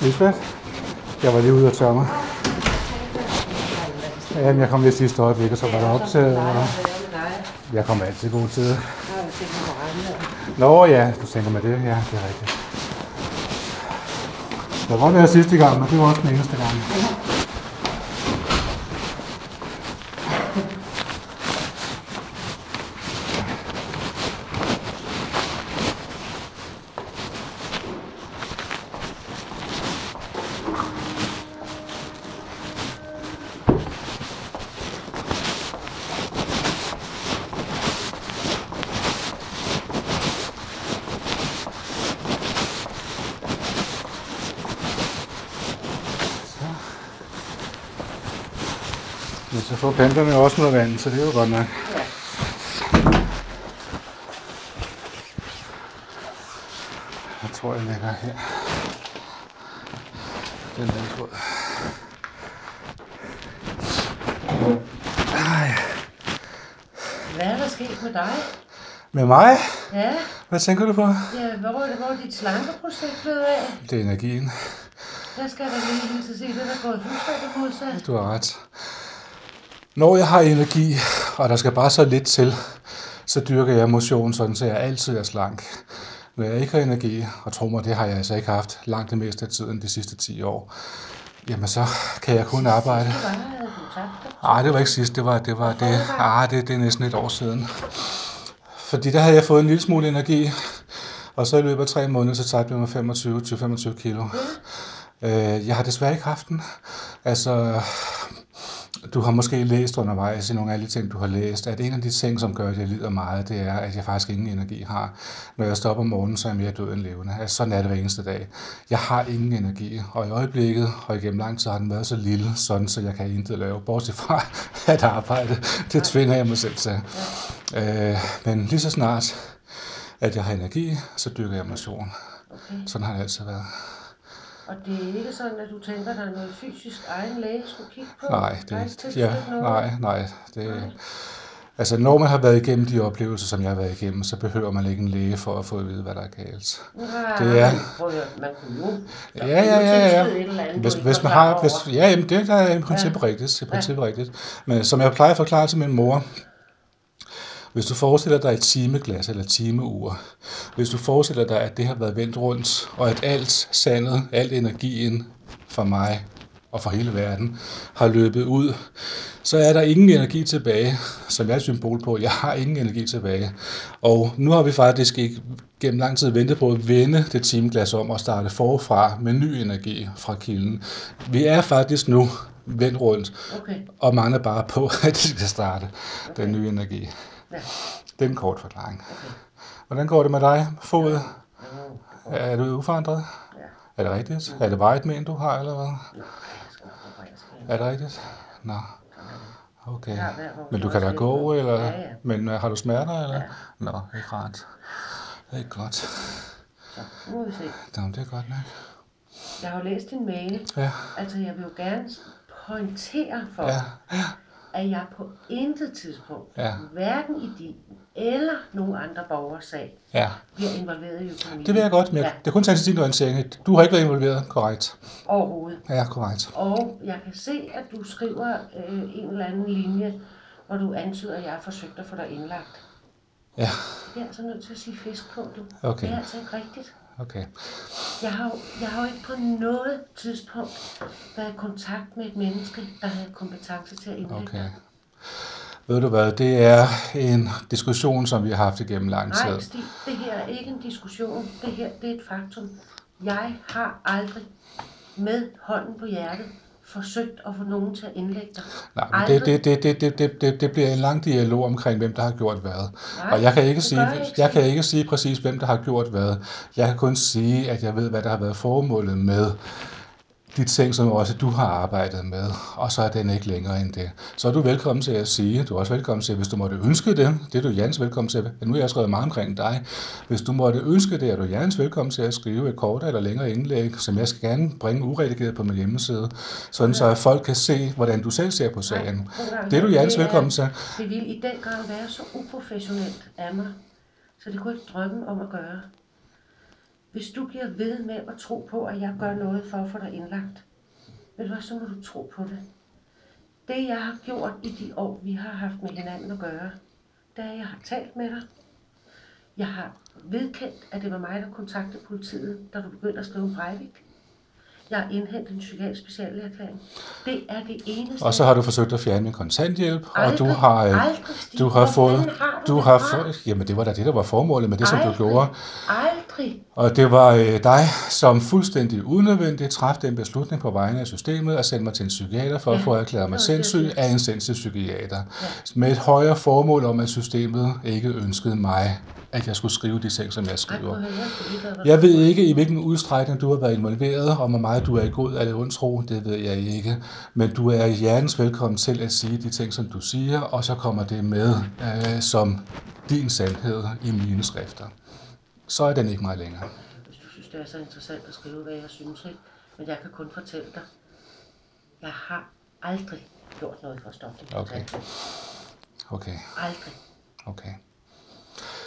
Lisbeth, jeg var lige ude og tørre mig. Jamen, jeg kom lige sidste øjeblik, og så var der op til... Jeg kommer altid god tid. Nå ja, du tænker med det. Ja, det er rigtigt. Det var der sidste gang, men det var også den eneste gang. Men så får planterne jo også noget vand, så det er jo godt nok. Jeg tror, jeg lægger her. Den der tråd. Ej, Hvad er der sket med dig? Med mig? Ja, Hvad tænker du på? ja hvor er det, hvor er dit slankeprojekt blevet af? Det er energien. Der skal jeg da lige hilse at sige, det er gået fuldstændig modsat. Du har ret. Når jeg har energi, og der skal bare så lidt til, så dyrker jeg motion, sådan så jeg altid er slank. Når jeg ikke har energi, og tro mig, det har jeg altså ikke haft langt det meste af tiden de sidste 10 år, jamen så kan jeg kun arbejde. Nej, det var ikke sidst, det var det, var det, ah, det, det er næsten et år siden. Fordi der havde jeg fået en lille smule energi, og så i løbet af tre måneder, så tabte jeg mig 25-25 kilo. Øh, jeg har desværre ikke haft den. Altså, du har måske læst undervejs i nogle af de ting, du har læst, at en af de ting, som gør, at jeg lider meget, det er, at jeg faktisk ingen energi har. Når jeg står op om morgenen, så er jeg mere død end levende. Altså, sådan er det hver eneste dag. Jeg har ingen energi, og i øjeblikket, og igennem lang tid har den været så lille, sådan så jeg kan intet lave, bortset fra at arbejde. Det tvinger jeg mig selv til. Øh, men lige så snart, at jeg har energi, så dyrker jeg motion. Okay. Sådan har det altid været. Og det er ikke sådan, at du tænker, der er noget fysisk egen læge skulle kigge på? Nej, Nej, det, det ja, noget. nej, nej. Det, altså, når man har været igennem de oplevelser, som jeg har været igennem, så behøver man ikke en læge for at få at vide, hvad der er galt. Nej, Det er- prøv at høre, man kunne jo... Ja, ja, ja, ja. andet, Hvis, hvis man har, hvis, ja, jamen, det der er i princippet ja. rigtigt, i princippet ja. rigtigt. Men som jeg plejer at forklare til min mor, hvis du forestiller dig et timeglas eller et timeur, hvis du forestiller dig, at det har været vendt rundt, og at alt sandet, alt energien for mig og for hele verden har løbet ud, så er der ingen energi tilbage, som jeg er et symbol på. Jeg har ingen energi tilbage. Og nu har vi faktisk ikke gennem lang tid ventet på at vende det timeglas om og starte forfra med ny energi fra kilden. Vi er faktisk nu vendt rundt, Okay, og mangler bare på, at det skal starte okay. den nye energi. ja, Det er en kort forklaring. okay. Hvordan går det med dig? Fod? Det går. Er du uforandret? Ja. Er det rigtigt? Er det vejet men, du har, eller hvad? Igen. Er det rigtigt? Nå, okay. Men du kan da gå, eller? Ja, ja. Men øh, har du smerter, eller? Ja. Nå, ikke rart. Det er godt. Så nu må vi se. Nå, det er godt nok. Jeg har jo læst din mail. Ja, Altså, jeg vil jo gerne pointere for, ja, ja, at jeg på intet tidspunkt, Ja. hverken i din eller nogen andre borgers sag, ja. bliver involveret i økonomien. Det vil jeg godt, men Ja, det er kun til din orientering. Du har ikke været involveret, korrekt? overhovedet. Ja, korrekt. Og jeg kan se, at du skriver øh, en eller anden linje, hvor du antyder, at jeg har forsøgt at få dig indlagt. Ja, Det er altså nødt til at sige fisk på, du. Okay. Det er altså ikke rigtigt. Okay. Jeg har, jo, jeg har jo ikke på noget tidspunkt været i kontakt med et menneske, der havde kompetence til at indlægge Okay. dig. Ved du hvad, det er en diskussion, som vi har haft igennem lang Nej, tid. Stig, det her er ikke en diskussion. Det her, det er et faktum. Jeg har aldrig med hånden på hjertet forsøgt at få nogen til at indlægge dig. Nej, men det, det, det, det, det, det, det, det bliver en lang dialog omkring, hvem der har gjort hvad. Nej, og jeg kan ikke sige, jeg ikke, jeg kan ikke sige præcis, hvem der har gjort hvad. Jeg kan kun sige, at jeg ved, hvad der har været formålet med de ting, som også du har arbejdet med, og så er den ikke længere end det. Så er du velkommen til at sige, du er også velkommen til, hvis du måtte ønske det, det er du Jans velkommen til. Nu har jeg skrevet meget omkring dig. Hvis du måtte ønske det, er du Jans velkommen til at skrive et kort eller længere indlæg, som jeg skal gerne bringe uredigeret på min hjemmeside, sådan så at folk kan se, hvordan du selv ser på sagen. Gang Det er du. Jans Det er- velkommen til. Det ville i den grad være så uprofessionelt af mig, så det kunne ikke drømme om at gøre. Hvis du bliver ved med at tro på, at jeg gør noget for at få dig indlagt, ved du hvad, så må du tro på det. Det, jeg har gjort i de år, vi har haft med hinanden at gøre, det er, at jeg har talt med dig. Jeg har vedkendt, at det var mig, der kontaktede politiet, da du begyndte at skrive en Breivik. Jeg har indhentet en psykiatrisk specialerklæring. Det er det eneste. Og så har du forsøgt at fjerne min kontanthjælp, aldrig, og du har, øh, aldrig, du har fået, har du du har fået, jamen det var da det, der var formålet med det, som du aldrig, gjorde. Aldrig. Og det var øh, dig, som fuldstændig unødvendigt træffede den beslutning på vegne af systemet at sende mig til en psykiater for ja, at få erklæret mig sindssyg af en sindssyg psykiater. Ja. Med et højere formål om, at systemet ikke ønskede mig, at jeg skulle skrive de ting, som jeg skriver. Jeg ved ikke, i hvilken udstrækning du har været involveret, og hvor meget du er i god eller ond tro, det ved jeg ikke. Men du er hjertens velkommen til at sige de ting, som du siger, og så kommer det med øh, som din sandhed i mine skrifter. Så er den ikke meget længere. Hvis du synes, det er så interessant at skrive, hvad jeg synes, ikke? Men jeg kan kun fortælle dig, jeg har aldrig gjort noget for at stoppe din Okay. Okay, Aldrig. okay.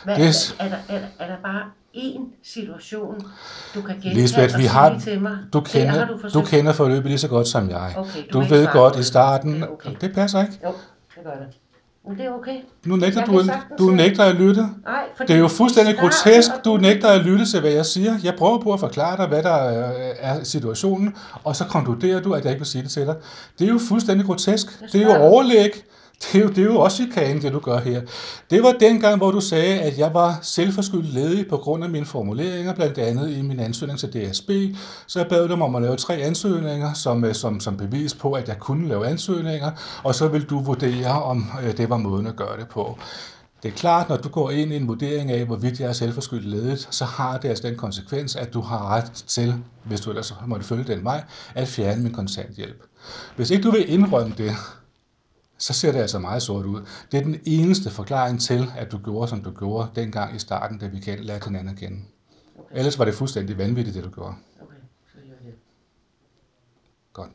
Hvad, Yes. er, der, er, der, er der bare én situation, du kan gentage Lisbeth, vi har, til mig? du, Det har kender, du du kender forløbet lige så godt som jeg. Okay, du du ved godt i det. starten, Det okay. det passer ikke. Jo, det gør det. Men det er okay. Nu nægter Jeg du, du nægter at lytte. Nej, fordi Det er jo fuldstændig starten, grotesk, du nægter at lytte til, hvad jeg siger. Jeg prøver på at forklare dig, hvad der øh, er situationen, og så konkluderer du, at jeg ikke vil sige det til dig. Det er jo fuldstændig grotesk. Det er jo overlæg. Det er jo, det er jo også chikane, det du gør her. Det var dengang, hvor du sagde, at jeg var selvforskyldt ledig på grund af mine formuleringer, blandt andet i min ansøgning til DSB. Så jeg bad dem om at lave tre ansøgninger, som, øh, som, som bevis på, at jeg kunne lave ansøgninger, og så vil du vurdere, om øh, det var måden at gøre det på. Det er klart, når du går ind i en vurdering af, hvorvidt jeg er selvforskyldt ledet, så har det altså den konsekvens, at du har ret til, hvis du ellers måtte følge den vej, at fjerne min kontanthjælp. Hvis ikke du vil indrømme det, så ser det altså meget sort ud. Det er den eneste forklaring til, at du gjorde, som du gjorde dengang i starten, da vi kendte- lærte hinanden at kende. Okay, Ellers var det fuldstændig vanvittigt, det du gjorde. okay. Godt.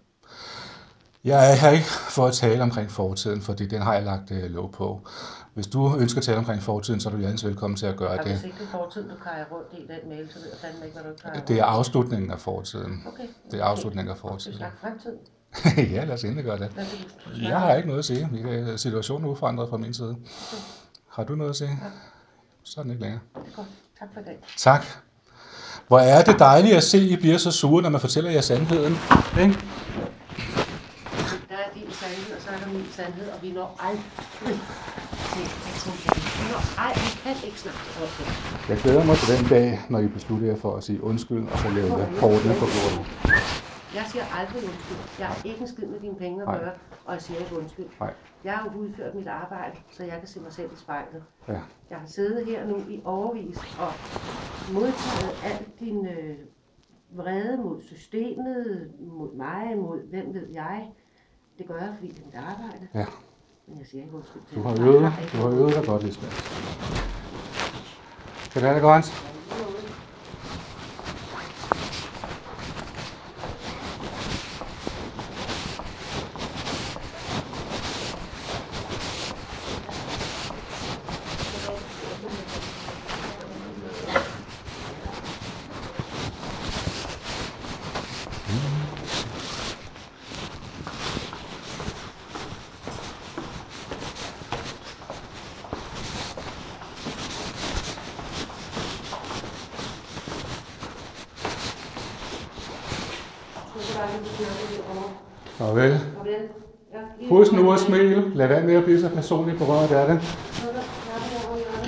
Jeg er her ikke for at tale omkring fortiden, fordi den har jeg lagt øh, lov på. Hvis du ønsker at tale omkring fortiden, så er du hjertens velkommen til at gøre Og hvis det. ikke det er fortiden, du karer rundt i den mail, så ved jeg fandme ikke, hvad du rundt Det er afslutningen af fortiden. Okay. Det er afslutningen af Skal vi fortiden. snakke fremtiden? ja, lad os endelig gøre det. Jeg har ikke noget at sige. Kan- Situationen er uforandret fra min side. Har du noget at sige? Så er den ikke længere. Det er godt. Tak for i dag. Tak. Hvor er det dejligt at se, at I bliver så sure, når man fortæller jer sandheden. Ikke? Der er din sandhed, og så er der min sandhed, og vi når aldrig det. Vi kan ikke snakke. Jeg glæder mig til den dag, når I beslutter jer for at sige undskyld, og så lave kortene på bordet. Jeg siger aldrig undskyld. Jeg har ikke en skid med dine penge at Nej. gøre, og jeg siger ikke undskyld. Nej. Jeg har jo udført mit arbejde, så jeg kan se mig selv i spejlet. Ja. Jeg har siddet her nu i overvis og modtaget al din øh, vrede mod systemet, mod mig, mod hvem ved jeg. Det gør jeg, fordi det er mit arbejde. Ja. Men jeg siger ikke undskyld til Du har Jeg øvet, ikke du har øvet dig godt, Lisbeth. Kan det have det godt? Farvel. Husk nu at smile. Lad være med at blive så personligt berørt af det.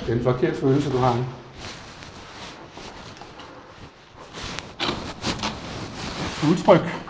Det er en forkert følelse, du har. Udtryk.